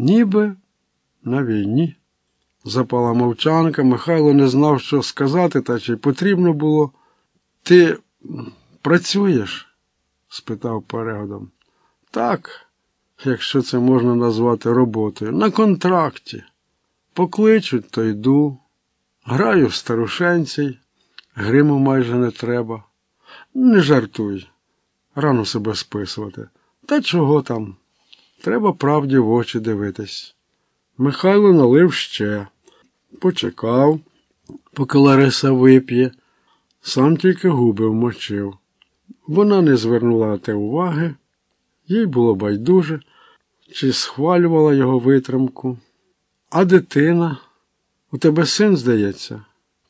Ніби на війні. Запала мовчанка, Михайло не знав, що сказати, та чи потрібно було. Ти працюєш? спитав перегодом. Так, якщо це можна назвати роботою, на контракті. Покличуть, то йду. Граю в старушенцій, гриму майже не треба. Не жартуй, рано себе списувати. Та чого там? Треба правді в очі дивитись. Михайло налив ще, почекав, поки Лариса вип'є, сам тільки губи вмочив. Вона не звернула те уваги, їй було байдуже, чи схвалювала його витримку. А дитина, у тебе син, здається.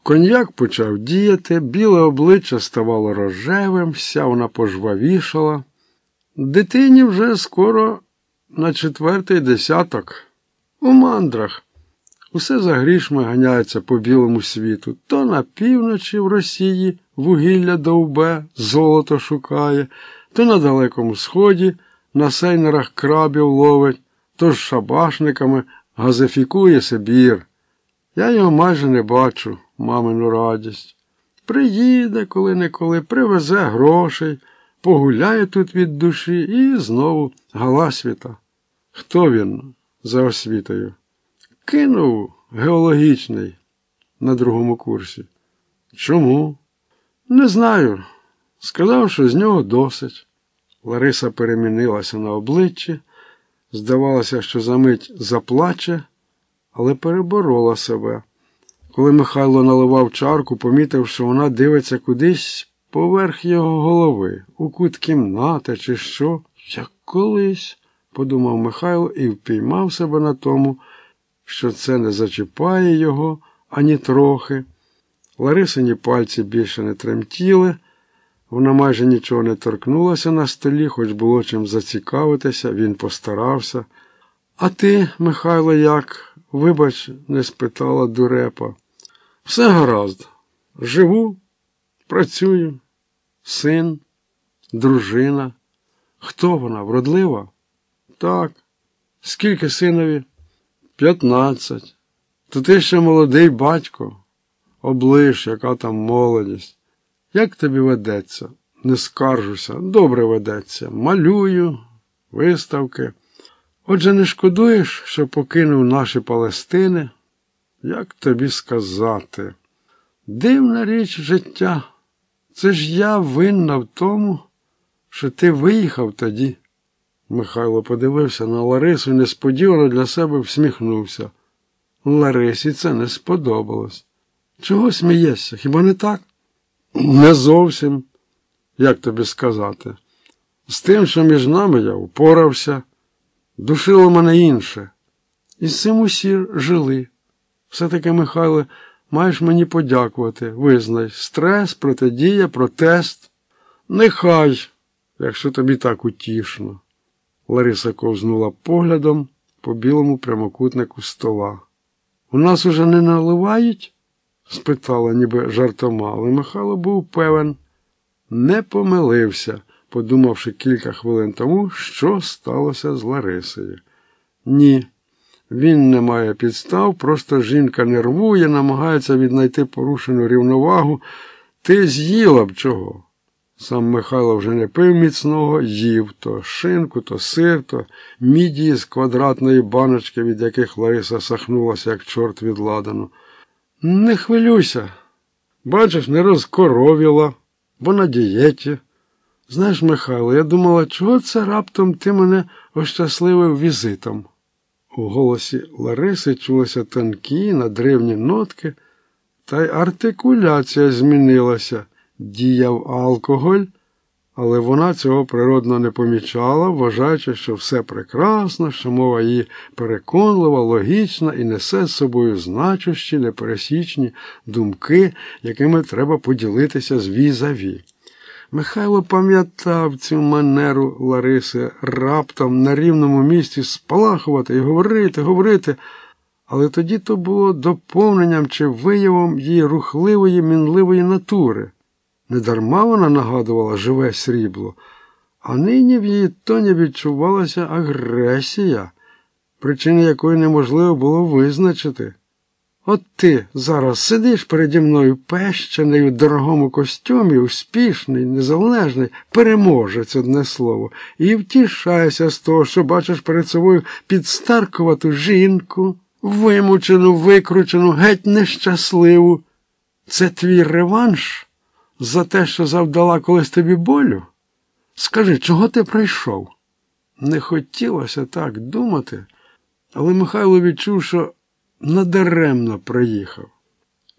Коньяк почав діяти, біле обличчя ставало рожевим, вся вона пожвавішала. Дитині вже скоро на четвертий десяток. У мандрах. Усе за грішми ганяється по білому світу. То на півночі в Росії вугілля довбе, золото шукає, то на Далекому Сході на сейнерах крабів ловить, то з шабашниками газифікує Сибір. Я його майже не бачу, мамину радість. Приїде коли-неколи, привезе грошей, погуляє тут від душі і знову галасвіта. Хто він за освітою? Кинув геологічний на другому курсі. Чому? Не знаю. Сказав, що з нього досить. Лариса перемінилася на обличчі. Здавалося, що за мить заплаче, але переборола себе. Коли Михайло наливав чарку, помітив, що вона дивиться кудись поверх його голови, у кут кімнати, чи що, як колись, подумав Михайло і впіймав себе на тому, що це не зачіпає його ані трохи. Ларисині пальці більше не тремтіли. Вона майже нічого не торкнулася на столі, хоч було чим зацікавитися, він постарався. А ти, Михайло, як? Вибач, не спитала дурепа. Все гаразд. Живу, працюю, син, дружина. Хто вона? Вродлива? Так. Скільки синові? П'ятнадцять. То ти ще молодий батько. Облиш, яка там молодість. Як тобі ведеться? Не скаржуся, добре ведеться. Малюю, виставки. Отже, не шкодуєш, що покинув наші Палестини? Як тобі сказати? Дивна річ життя. Це ж я винна в тому, що ти виїхав тоді. Михайло подивився на Ларису і несподівано для себе всміхнувся. Ларисі це не сподобалось. Чого смієшся? Хіба не так? Не зовсім, як тобі сказати. З тим, що між нами я упорався, душило мене інше. І з цим усі жили. Все-таки, Михайло, маєш мені подякувати. Визнай, стрес, протидія, протест. Нехай, якщо тобі так утішно. Лариса ковзнула поглядом по білому прямокутнику стола. У нас уже не наливають? спитала, ніби жартома, але Михайло був певен, не помилився, подумавши кілька хвилин тому, що сталося з Ларисою. Ні, він не має підстав, просто жінка нервує, намагається віднайти порушену рівновагу. Ти з'їла б чого? Сам Михайло вже не пив міцного, їв то шинку, то сир, то мідії з квадратної баночки, від яких Лариса сахнулася, як чорт від ладану. Не хвилюйся. Бачиш, не розкоровіла, бо на дієті. Знаєш, Михайло, я думала, чого це раптом ти мене ощасливив візитом. У голосі Лариси чулися тонкі, надривні нотки, та й артикуляція змінилася. Діяв алкоголь, але вона цього природно не помічала, вважаючи, що все прекрасно, що мова її переконлива, логічна і несе з собою значущі, непересічні думки, якими треба поділитися з візаві. Михайло пам'ятав цю манеру Лариси раптом на рівному місці спалахувати і говорити, говорити, але тоді то було доповненням чи виявом її рухливої, мінливої натури. Недарма вона нагадувала живе срібло, а нині в її тоні відчувалася агресія, причини якої неможливо було визначити. От ти зараз сидиш переді мною пещений у дорогому костюмі, успішний, незалежний, переможець одне слово, і втішаєшся з того, що бачиш перед собою підстаркувату жінку, вимучену, викручену, геть нещасливу. Це твій реванш за те, що завдала колись тобі болю? Скажи, чого ти прийшов? Не хотілося так думати, але Михайло відчув, що надаремно приїхав.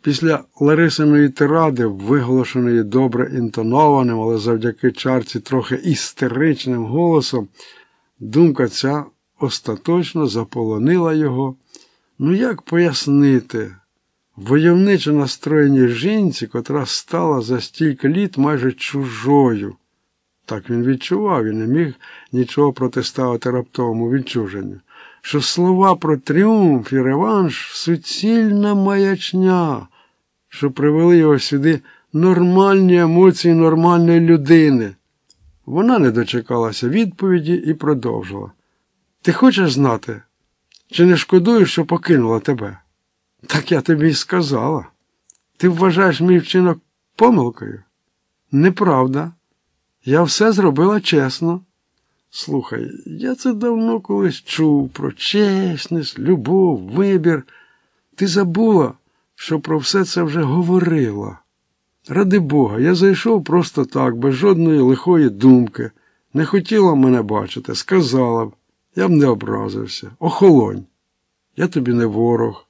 Після Ларисиної тиради, виголошеної добре інтонованим, але завдяки чарці трохи істеричним голосом, думка ця остаточно заполонила його. Ну як пояснити? Войовничо настроєній жінці, котра стала за стільки літ майже чужою. Так він відчував і не міг нічого протиставити раптовому відчуженню що слова про тріумф і реванш суцільна маячня, що привели його сюди нормальні емоції нормальної людини. Вона не дочекалася відповіді і продовжила. Ти хочеш знати, чи не шкодуєш, що покинула тебе? Так я тобі й сказала. Ти вважаєш мій вчинок помилкою? Неправда. Я все зробила чесно. Слухай, я це давно колись чув про чесність, любов, вибір. Ти забула, що про все це вже говорила. Ради Бога, я зайшов просто так, без жодної лихої думки. Не хотіла мене бачити, сказала б, я б не образився. Охолонь. Я тобі не ворог.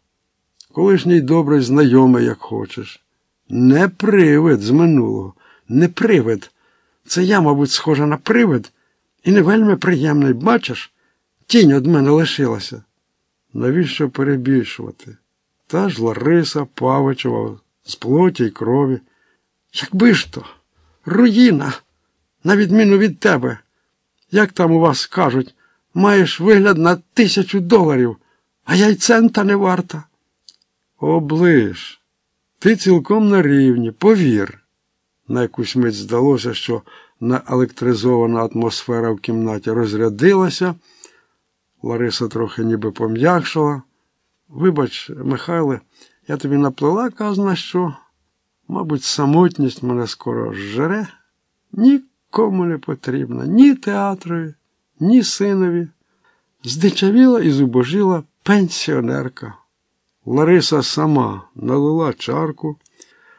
Колишній добрий знайомий, як хочеш. Не привид з минулого, не привид. Це я, мабуть, схожа на привид. І не вельми приємний, бачиш, тінь від мене лишилася. Навіщо перебільшувати? Та ж Лариса Павичева з плоті й крові. Якби ж то, руїна, на відміну від тебе, як там у вас кажуть, маєш вигляд на тисячу доларів, а я й цента не варта. Оближ, ти цілком на рівні, повір. На якусь мить здалося, що наелектризована атмосфера в кімнаті розрядилася. Лариса трохи ніби пом'якшила. Вибач, Михайле, я тобі наплела казна що. Мабуть, самотність мене скоро зжере. Нікому не потрібна, ні театрові, ні синові. Здичавіла і зубожила пенсіонерка. Лариса сама налила чарку,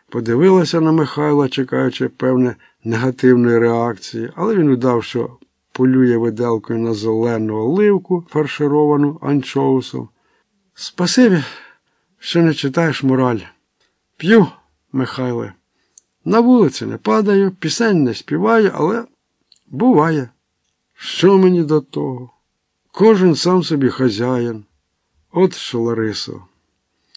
подивилася на Михайла, чекаючи, певне, негативної реакції, але він удав, що полює виделкою на зелену оливку, фаршировану анчоусом. Спасибі, що не читаєш мораль. П'ю, Михайле. На вулиці не падаю, пісень не співаю, але буває. Що мені до того? Кожен сам собі хазяїн. От що, Ларисо.